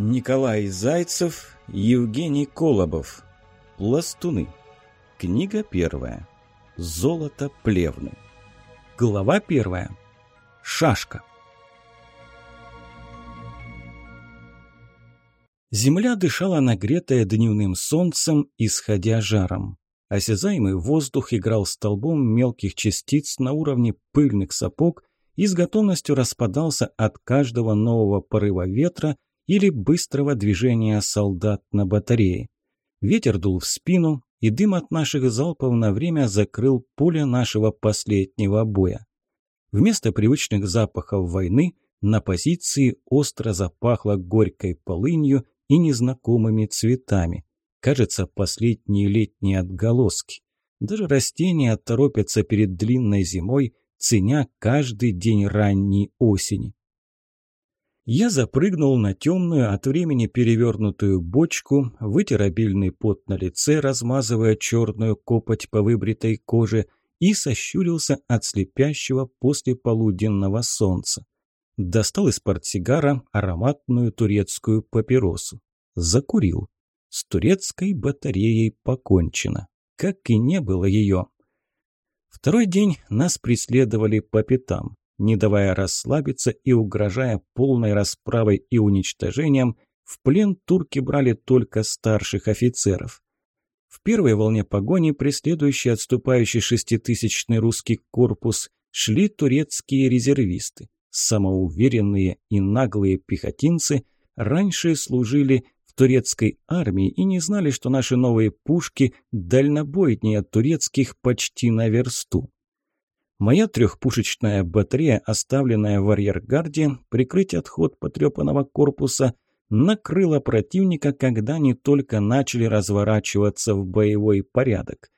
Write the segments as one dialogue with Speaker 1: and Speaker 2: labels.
Speaker 1: Николай Зайцев, Евгений Колобов. Пластуны. Книга первая. Золото плевны. Глава первая. Шашка. Земля дышала нагретая дневным солнцем, исходя жаром. Осязаемый воздух играл столбом мелких частиц на уровне пыльных сапог и с готовностью распадался от каждого нового порыва ветра – или быстрого движения солдат на батарее. Ветер дул в спину, и дым от наших залпов на время закрыл поле нашего последнего боя. Вместо привычных запахов войны на позиции остро запахло горькой полынью и незнакомыми цветами. Кажется, последние летние отголоски. Даже растения торопятся перед длинной зимой, ценя каждый день ранней осени. Я запрыгнул на темную, от времени перевернутую бочку, вытер обильный пот на лице, размазывая черную копоть по выбритой коже, и сощурился от слепящего после полуденного солнца. Достал из портсигара ароматную турецкую папиросу. Закурил. С турецкой батареей покончено. Как и не было ее. Второй день нас преследовали по пятам не давая расслабиться и угрожая полной расправой и уничтожением, в плен турки брали только старших офицеров. В первой волне погони, преследующий отступающий шеститысячный русский корпус, шли турецкие резервисты. Самоуверенные и наглые пехотинцы раньше служили в турецкой армии и не знали, что наши новые пушки дальнобойнее турецких почти на версту. Моя трехпушечная батарея, оставленная в арьергарде, прикрыть отход потрепанного корпуса, накрыла противника, когда они только начали разворачиваться в боевой порядок.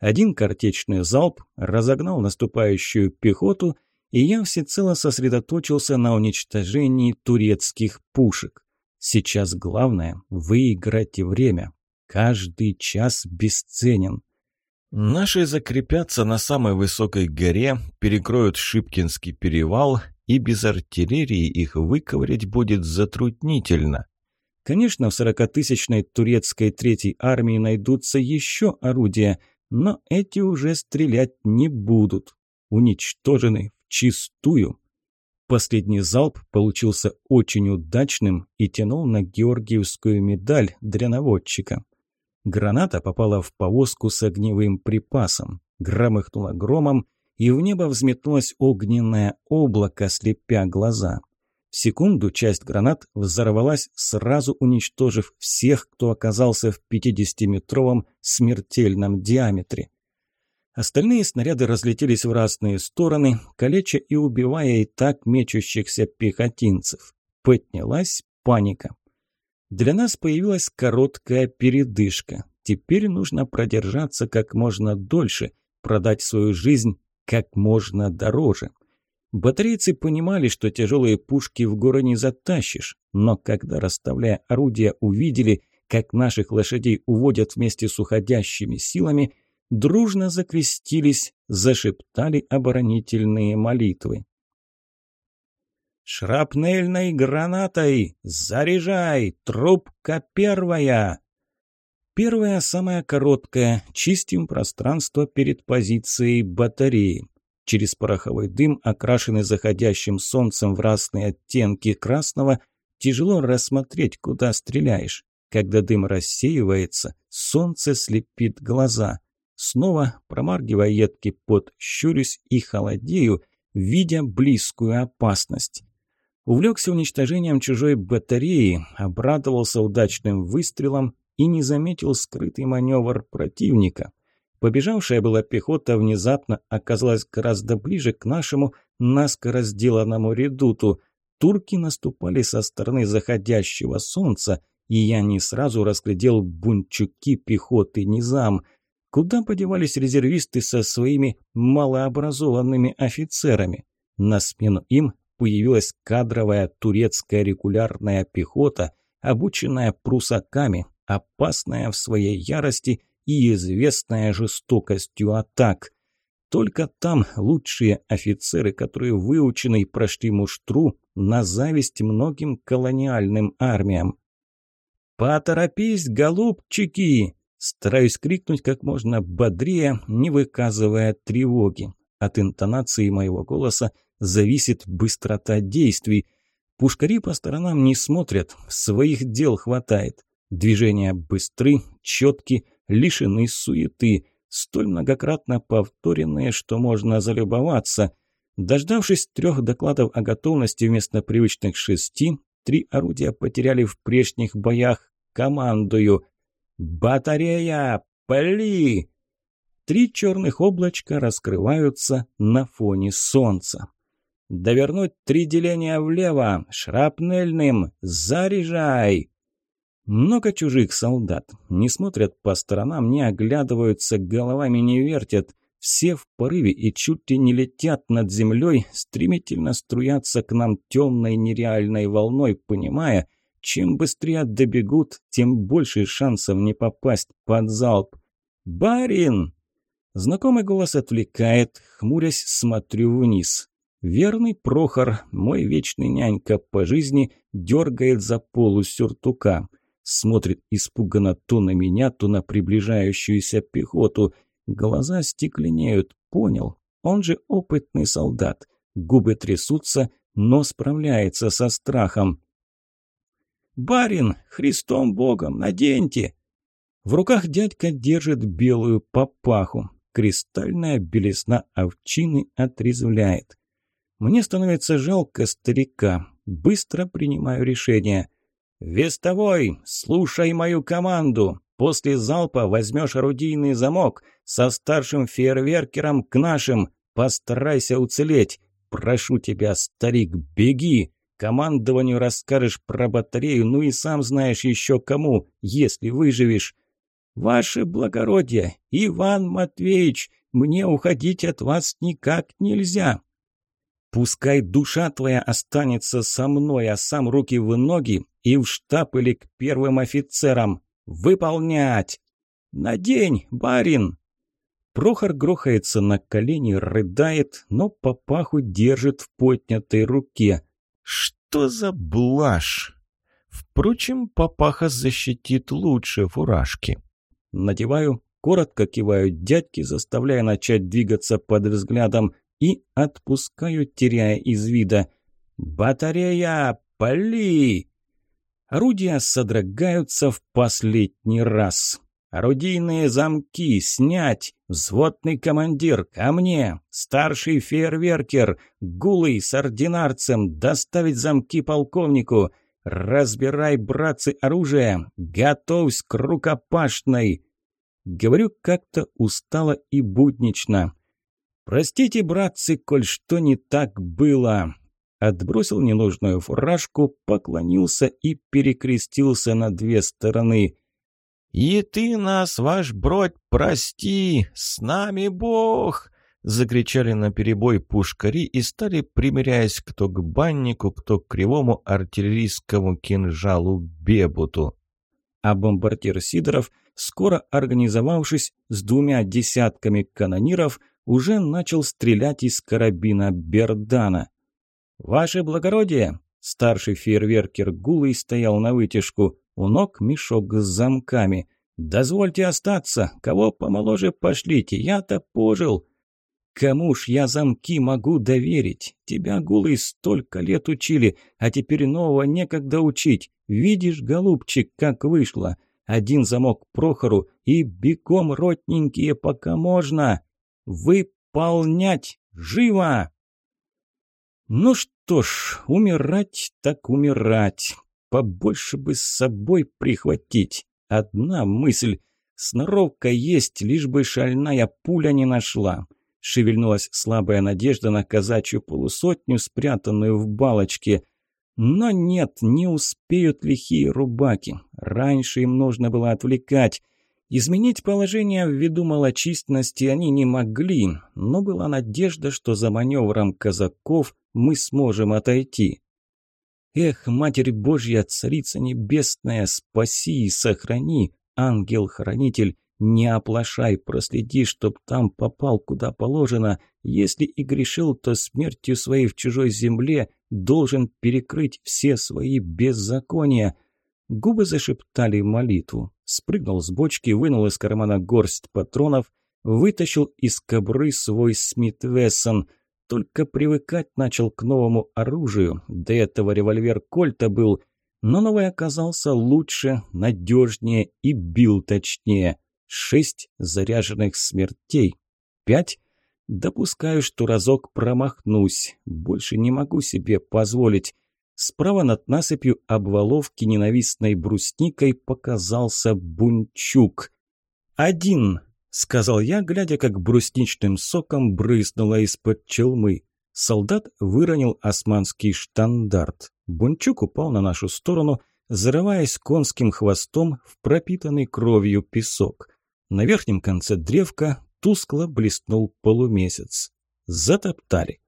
Speaker 1: Один картечный залп разогнал наступающую пехоту, и я всецело сосредоточился на уничтожении турецких пушек. Сейчас главное – выиграть время. Каждый час бесценен. Наши закрепятся на самой высокой горе, перекроют Шипкинский перевал, и без артиллерии их выковырять будет затруднительно. Конечно, в сорокатысячной турецкой третьей армии найдутся еще орудия, но эти уже стрелять не будут. Уничтожены вчистую. Последний залп получился очень удачным и тянул на Георгиевскую медаль для наводчика. Граната попала в повозку с огневым припасом, громыхнула громом, и в небо взметнулось огненное облако, слепя глаза. В секунду часть гранат взорвалась, сразу уничтожив всех, кто оказался в 50-метровом смертельном диаметре. Остальные снаряды разлетелись в разные стороны, калеча и убивая и так мечущихся пехотинцев. Поднялась паника. Для нас появилась короткая передышка. Теперь нужно продержаться как можно дольше, продать свою жизнь как можно дороже. Батарейцы понимали, что тяжелые пушки в горы не затащишь, но когда, расставляя орудия, увидели, как наших лошадей уводят вместе с уходящими силами, дружно закрестились, зашептали оборонительные молитвы. «Шрапнельной гранатой! Заряжай! Трубка первая!» Первая, самая короткая, чистим пространство перед позицией батареи. Через пороховой дым, окрашенный заходящим солнцем в разные оттенки красного, тяжело рассмотреть, куда стреляешь. Когда дым рассеивается, солнце слепит глаза. Снова, промаргивая едкий пот, щурюсь и холодею, видя близкую опасность. Увлекся уничтожением чужой батареи, обрадовался удачным выстрелом и не заметил скрытый маневр противника. Побежавшая была пехота внезапно оказалась гораздо ближе к нашему наскоро сделанному редуту. Турки наступали со стороны заходящего солнца, и я не сразу разглядел бунчуки пехоты Низам. Куда подевались резервисты со своими малообразованными офицерами? На смену им появилась кадровая турецкая регулярная пехота, обученная прусаками, опасная в своей ярости и известная жестокостью атак. Только там лучшие офицеры, которые выучены и прошли муштру, на зависть многим колониальным армиям. «Поторопись, голубчики!» Стараюсь крикнуть как можно бодрее, не выказывая тревоги. От интонации моего голоса зависит быстрота действий. Пушкари по сторонам не смотрят, своих дел хватает. Движения быстры, четки, лишены суеты, столь многократно повторенные, что можно залюбоваться. Дождавшись трех докладов о готовности вместо привычных шести, три орудия потеряли в прежних боях. Командую «Батарея! Пали!» Три черных облачка раскрываются на фоне солнца. «Довернуть три деления влево! Шрапнельным! Заряжай!» Много чужих солдат. Не смотрят по сторонам, не оглядываются, головами не вертят. Все в порыве и чуть ли не летят над землей, стремительно струятся к нам темной нереальной волной, понимая – чем быстрее добегут, тем больше шансов не попасть под залп. «Барин!» Знакомый голос отвлекает, хмурясь, смотрю вниз. Верный Прохор, мой вечный нянька по жизни, дергает за полу сюртука. Смотрит испуганно то на меня, то на приближающуюся пехоту. Глаза стекленеют, понял. Он же опытный солдат. Губы трясутся, но справляется со страхом. «Барин, Христом Богом, наденьте!» В руках дядька держит белую папаху. Кристальная белесна овчины отрезвляет. Мне становится жалко старика. Быстро принимаю решение. «Вестовой, слушай мою команду. После залпа возьмешь орудийный замок. Со старшим фейерверкером к нашим. Постарайся уцелеть. Прошу тебя, старик, беги. Командованию расскажешь про батарею, ну и сам знаешь еще кому, если выживешь. Ваше благородие, Иван Матвеевич, мне уходить от вас никак нельзя. Пускай душа твоя останется со мной, а сам руки в ноги и в штаб или к первым офицерам. Выполнять! Надень, барин!» Прохор грохается на колени, рыдает, но папаху держит в поднятой руке. Что за блажь? Впрочем, папаха защитит лучше фуражки. Надеваю, коротко киваю дядьке, заставляя начать двигаться под взглядом, и отпускаю, теряя из вида. «Батарея! Пали!» Орудия содрогаются в последний раз. «Орудийные замки! Снять! Взводный командир! Ко мне! Старший фейерверкер! Гулый с ординарцем! Доставить замки полковнику! Разбирай, братцы, оружие! Готовься к рукопашной!» Говорю как-то устало и буднично. «Простите, братцы, коль что не так было!» Отбросил ненужную фуражку, поклонился и перекрестился на две стороны – «И ты нас, ваш бродь, прости! С нами Бог!» Закричали на перебой пушкари и стали, примиряясь кто к баннику, кто к кривому артиллерийскому кинжалу Бебуту. А бомбардир Сидоров, скоро организовавшись с двумя десятками канониров, уже начал стрелять из карабина Бердана. «Ваше благородие!» Старший фейерверкер Гулый стоял на вытяжку. У ног мешок с замками. «Дозвольте остаться! Кого помоложе пошлите! Я-то пожил!» «Кому ж я замки могу доверить? Тебя, Гулый, столько лет учили, а теперь нового некогда учить. Видишь, голубчик, как вышло. Один замок Прохору и бегом ротненькие, пока можно. Выполнять! Живо!» Ну что ж, умирать так умирать. Побольше бы с собой прихватить. Одна мысль. Сноровка есть, лишь бы шальная пуля не нашла. Шевельнулась слабая надежда на казачью полусотню, спрятанную в балочке. Но нет, не успеют лихие рубаки. Раньше им нужно было отвлекать. Изменить положение ввиду малочисленности они не могли, но была надежда, что за маневром казаков мы сможем отойти. Эх, Матерь Божья, Царица Небесная, спаси и сохрани, ангел-хранитель, не оплошай, проследи, чтоб там попал куда положено. Если и грешил, то смертью своей в чужой земле должен перекрыть все свои беззакония. Губы зашептали молитву. Спрыгнул с бочки, вынул из кармана горсть патронов, вытащил из кобры свой Смит Вессон. Только привыкать начал к новому оружию. До этого револьвер Кольта был, но новый оказался лучше, надежнее и бил точнее. Шесть заряженных смертей. Пять. Допускаю, что разок промахнусь. Больше не могу себе позволить. Справа над насыпью обваловки ненавистной брусникой показался бунчук. «Один!» — сказал я, глядя, как брусничным соком брызнуло из-под челмы. Солдат выронил османский штандарт. Бунчук упал на нашу сторону, зарываясь конским хвостом в пропитанный кровью песок. На верхнем конце древка тускло блеснул полумесяц. Затоптали.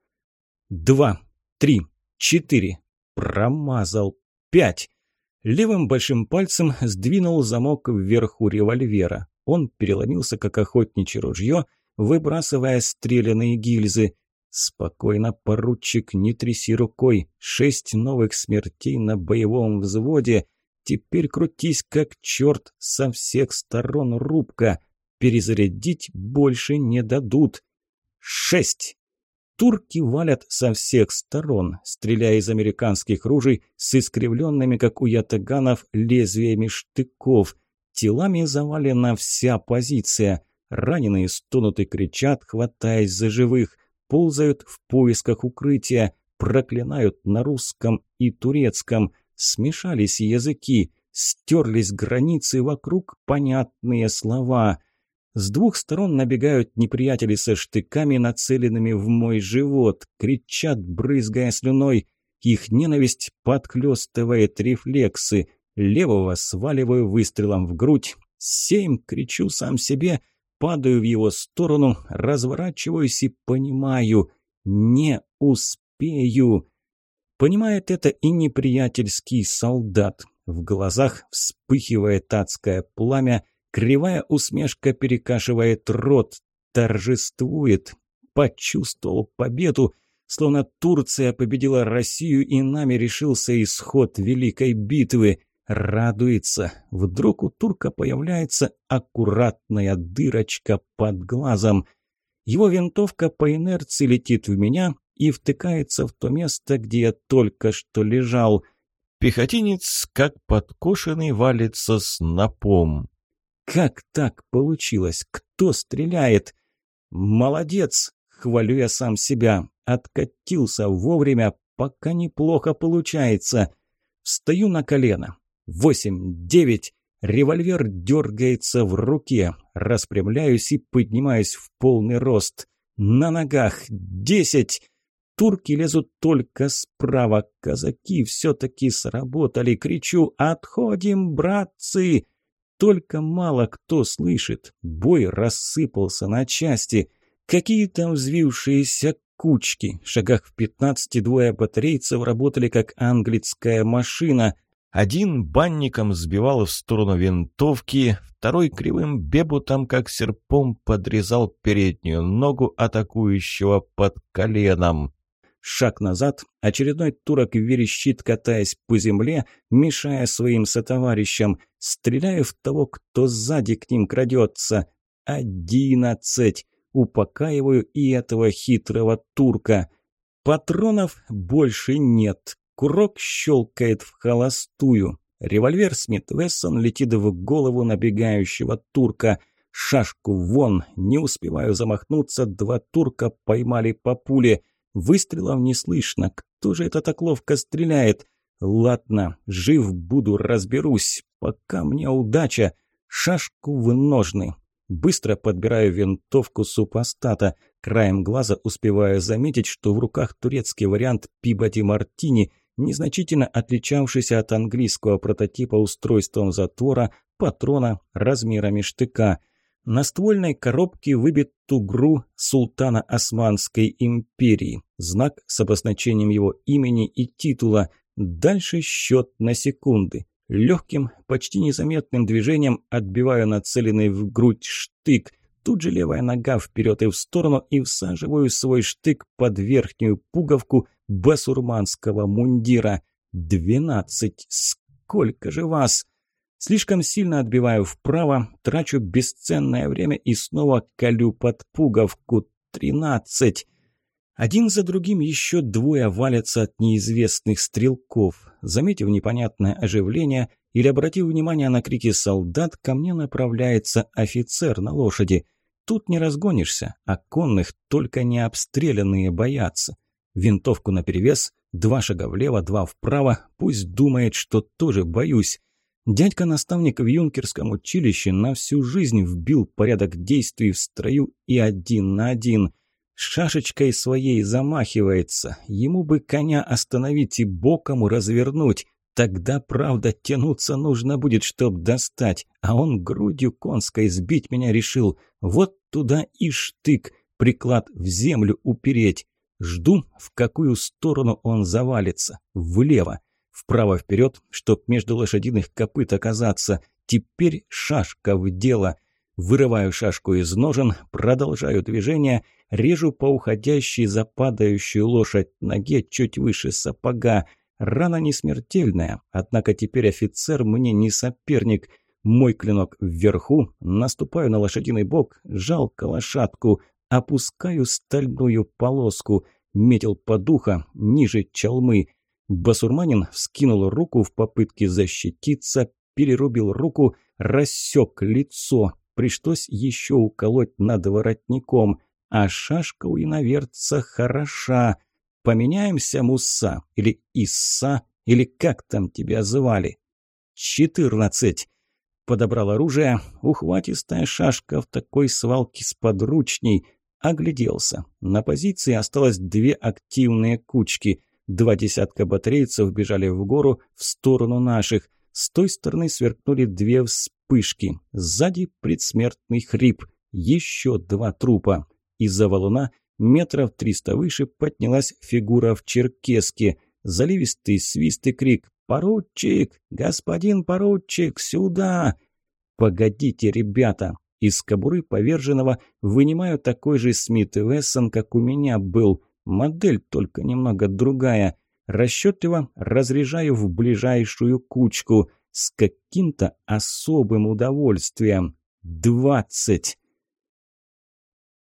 Speaker 1: Два, три, четыре, Промазал. Пять. Левым большим пальцем сдвинул замок вверху револьвера. Он переломился, как охотничье ружье, выбрасывая стреляные гильзы. «Спокойно, поручик, не тряси рукой. Шесть новых смертей на боевом взводе. Теперь крутись, как черт, со всех сторон рубка. Перезарядить больше не дадут. Шесть!» Турки валят со всех сторон, стреляя из американских ружей с искривленными, как у ятаганов, лезвиями штыков. Телами завалена вся позиция. Раненые стонут и кричат, хватаясь за живых, ползают в поисках укрытия, проклинают на русском и турецком. Смешались языки, стерлись границы вокруг понятные слова – с двух сторон набегают неприятели со штыками, нацеленными в мой живот, кричат, брызгая слюной. Их ненависть подхлёстывает рефлексы. Левого сваливаю выстрелом в грудь. Семь, кричу сам себе, падаю в его сторону, разворачиваюсь и понимаю – не успею. Понимает это и неприятельский солдат. В глазах вспыхивает адское пламя – Кривая усмешка перекашивает рот, торжествует. Почувствовал победу, словно Турция победила Россию и нами решился исход великой битвы. Радуется. Вдруг у турка появляется аккуратная дырочка под глазом. Его винтовка по инерции летит в меня и втыкается в то место, где я только что лежал. Пехотинец, как подкошенный, валится снопом. Как так получилось? Кто стреляет? Молодец! Хвалю я сам себя. Откатился вовремя, пока неплохо получается. Встаю на колено. Восемь, девять. Револьвер дергается в руке. Распрямляюсь и поднимаюсь в полный рост. На ногах. Десять. Турки лезут только справа. Казаки все-таки сработали. Кричу «Отходим, братцы!» Только мало кто слышит. Бой рассыпался на части. Какие там взвившиеся кучки. В шагах в пятнадцати двое батарейцев работали как английская машина. Один банником сбивал в сторону винтовки, второй кривым бебутом, как серпом, подрезал переднюю ногу атакующего под коленом. Шаг назад, очередной турок верещит, катаясь по земле, мешая своим сотоварищам. Стреляю в того, кто сзади к ним крадется. Одиннадцать. Упокаиваю и этого хитрого турка. Патронов больше нет. Курок щелкает в холостую. Револьвер Смит Вессон летит в голову набегающего турка. Шашку вон, не успеваю замахнуться, два турка поймали по пуле. Выстрелов не слышно. Кто же это так ловко стреляет? Ладно, жив буду, разберусь. Пока мне удача. Шашку в ножны. Быстро подбираю винтовку супостата. Краем глаза успеваю заметить, что в руках турецкий вариант Пибати Мартини, незначительно отличавшийся от английского прототипа устройством затвора, патрона, размерами штыка – на ствольной коробке выбит тугру султана Османской империи, знак с обозначением его имени и титула. Дальше счет на секунды. Легким, почти незаметным движением отбиваю нацеленный в грудь штык. Тут же левая нога вперед и в сторону и всаживаю свой штык под верхнюю пуговку басурманского мундира. Двенадцать. сколько же вас? Слишком сильно отбиваю вправо, трачу бесценное время и снова колю под пуговку. Тринадцать. Один за другим еще двое валятся от неизвестных стрелков. Заметив непонятное оживление или обратив внимание на крики солдат, ко мне направляется офицер на лошади. Тут не разгонишься, а конных только не обстрелянные боятся. Винтовку наперевес, два шага влево, два вправо, пусть думает, что тоже боюсь. Дядька-наставник в юнкерском училище на всю жизнь вбил порядок действий в строю и один на один. Шашечкой своей замахивается. Ему бы коня остановить и боком развернуть. Тогда, правда, тянуться нужно будет, чтоб достать. А он грудью конской сбить меня решил. Вот туда и штык, приклад в землю упереть. Жду, в какую сторону он завалится. Влево. Вправо вперед, чтоб между лошадиных копыт оказаться. Теперь шашка в дело. Вырываю шашку из ножен, продолжаю движение, режу по уходящей за падающую лошадь ноге чуть выше сапога. Рана не смертельная, однако теперь офицер мне не соперник. Мой клинок вверху, наступаю на лошадиный бок, жалко лошадку, опускаю стальную полоску, метил по духа, ниже чалмы. Басурманин вскинул руку в попытке защититься, перерубил руку, рассек лицо. Пришлось еще уколоть над воротником. А шашка у иноверца хороша. Поменяемся, Муса, или Исса, или как там тебя звали? Четырнадцать. Подобрал оружие. Ухватистая шашка в такой свалке с подручней. Огляделся. На позиции осталось две активные кучки – Два десятка батарейцев бежали в гору в сторону наших. С той стороны сверкнули две вспышки. Сзади предсмертный хрип. Еще два трупа. Из-за валуна метров триста выше поднялась фигура в черкеске. Заливистый свист и крик «Поручик! Господин поручик! Сюда!» «Погодите, ребята!» Из кобуры поверженного вынимаю такой же Смит Вессон, как у меня был – Модель только немного другая. Расчетливо разряжаю в ближайшую кучку с каким-то особым удовольствием. Двадцать.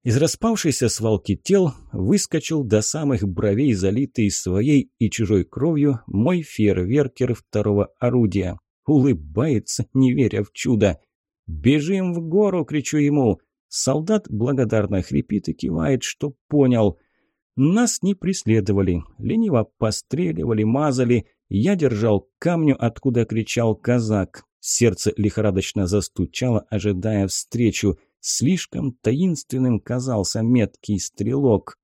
Speaker 1: Из распавшейся свалки тел выскочил до самых бровей, залитый своей и чужой кровью, мой фейерверкер второго орудия. Улыбается, не веря в чудо. «Бежим в гору!» — кричу ему. Солдат благодарно хрипит и кивает, что понял. Нас не преследовали, лениво постреливали, мазали. Я держал камню, откуда кричал казак. Сердце лихорадочно застучало, ожидая встречу. Слишком таинственным казался меткий стрелок.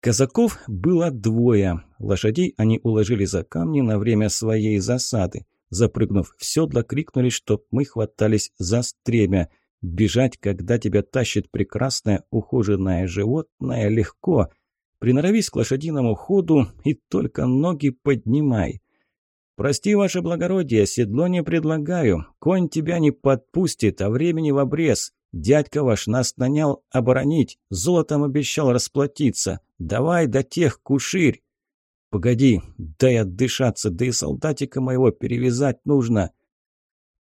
Speaker 1: Казаков было двое. Лошадей они уложили за камни на время своей засады. Запрыгнув в седло, крикнули, чтоб мы хватались за стремя – Бежать, когда тебя тащит прекрасное ухоженное животное, легко. Приноровись к лошадиному ходу и только ноги поднимай. «Прости, ваше благородие, седло не предлагаю. Конь тебя не подпустит, а времени в обрез. Дядька ваш нас нанял оборонить, золотом обещал расплатиться. Давай до тех куширь!» «Погоди, дай отдышаться, да и солдатика моего перевязать нужно».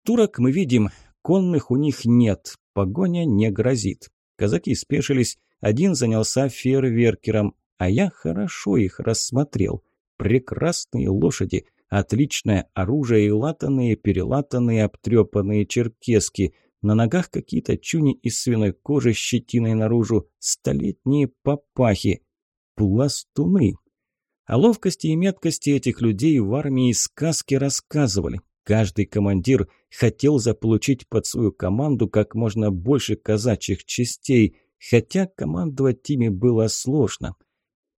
Speaker 1: Турок мы видим, Конных у них нет, погоня не грозит. Казаки спешились, один занялся фейерверкером, а я хорошо их рассмотрел. Прекрасные лошади, отличное оружие и латанные, перелатанные, обтрепанные черкески. На ногах какие-то чуни из свиной кожи щетиной наружу, столетние папахи. Пластуны. О ловкости и меткости этих людей в армии сказки рассказывали. Каждый командир хотел заполучить под свою команду как можно больше казачьих частей, хотя командовать ими было сложно.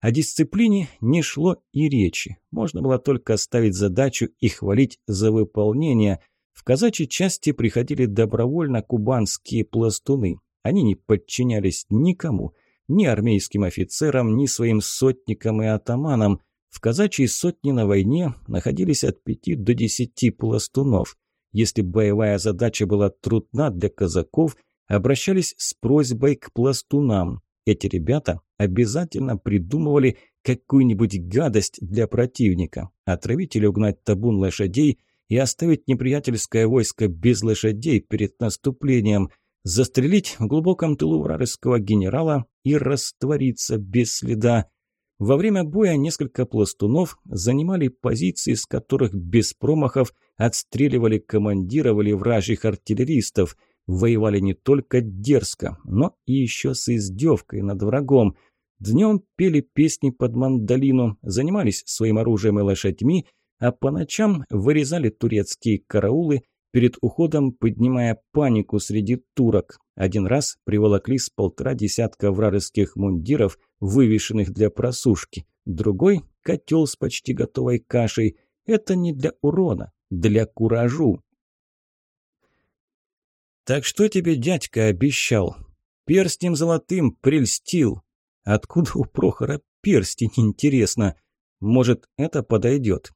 Speaker 1: О дисциплине не шло и речи. Можно было только ставить задачу и хвалить за выполнение. В казачьей части приходили добровольно кубанские пластуны. Они не подчинялись никому, ни армейским офицерам, ни своим сотникам и атаманам. В казачьей сотне на войне находились от пяти до десяти пластунов. Если боевая задача была трудна для казаков, обращались с просьбой к пластунам. Эти ребята обязательно придумывали какую-нибудь гадость для противника. Отравить или угнать табун лошадей и оставить неприятельское войско без лошадей перед наступлением, застрелить в глубоком тылу вражеского генерала и раствориться без следа. Во время боя несколько пластунов занимали позиции, с которых без промахов отстреливали командиров или вражьих артиллеристов – воевали не только дерзко, но и еще с издевкой над врагом. Днем пели песни под мандолину, занимались своим оружием и лошадьми, а по ночам вырезали турецкие караулы, перед уходом поднимая панику среди турок. Один раз приволокли с полтора десятка вражеских мундиров, вывешенных для просушки. Другой – котел с почти готовой кашей. Это не для урона, для куражу. «Так что тебе дядька обещал? Перстнем золотым прельстил. Откуда у Прохора перстень, интересно? Может, это подойдет?»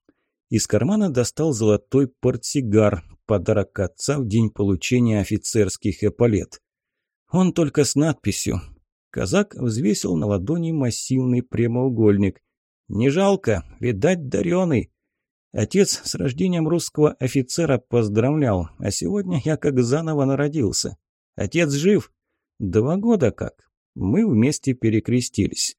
Speaker 1: Из кармана достал золотой портсигар, подарок отца в день получения офицерских эполет. Он только с надписью. Казак взвесил на ладони массивный прямоугольник. «Не жалко, видать, дареный. Отец с рождением русского офицера поздравлял, а сегодня я как заново народился. Отец жив? Два года как. Мы вместе перекрестились.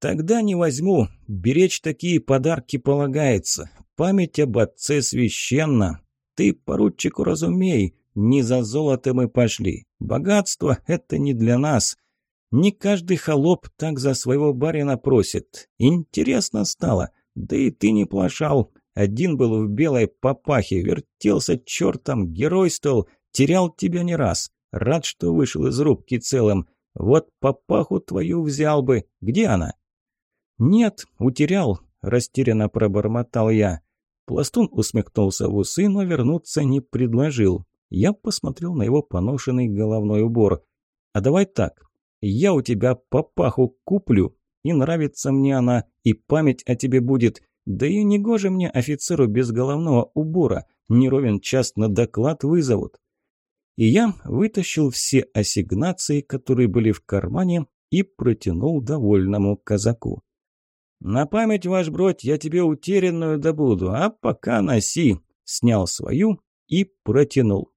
Speaker 1: Тогда не возьму. Беречь такие подарки полагается. Память об отце священна. Ты, поручику, разумей, не за золото мы пошли. Богатство – это не для нас. Не каждый холоп так за своего барина просит. Интересно стало. Да и ты не плашал. Один был в белой папахе, вертелся чертом, геройствовал, терял тебя не раз. Рад, что вышел из рубки целым. Вот папаху твою взял бы. Где она?» «Нет, утерял», – растерянно пробормотал я. Пластун усмехнулся в усы, но вернуться не предложил. Я посмотрел на его поношенный головной убор. «А давай так. Я у тебя папаху куплю, и нравится мне она, и память о тебе будет. Да и не гоже мне офицеру без головного убора, не ровен час на доклад вызовут. И я вытащил все ассигнации, которые были в кармане, и протянул довольному казаку. «На память, ваш бродь, я тебе утерянную добуду, а пока носи!» Снял свою и протянул.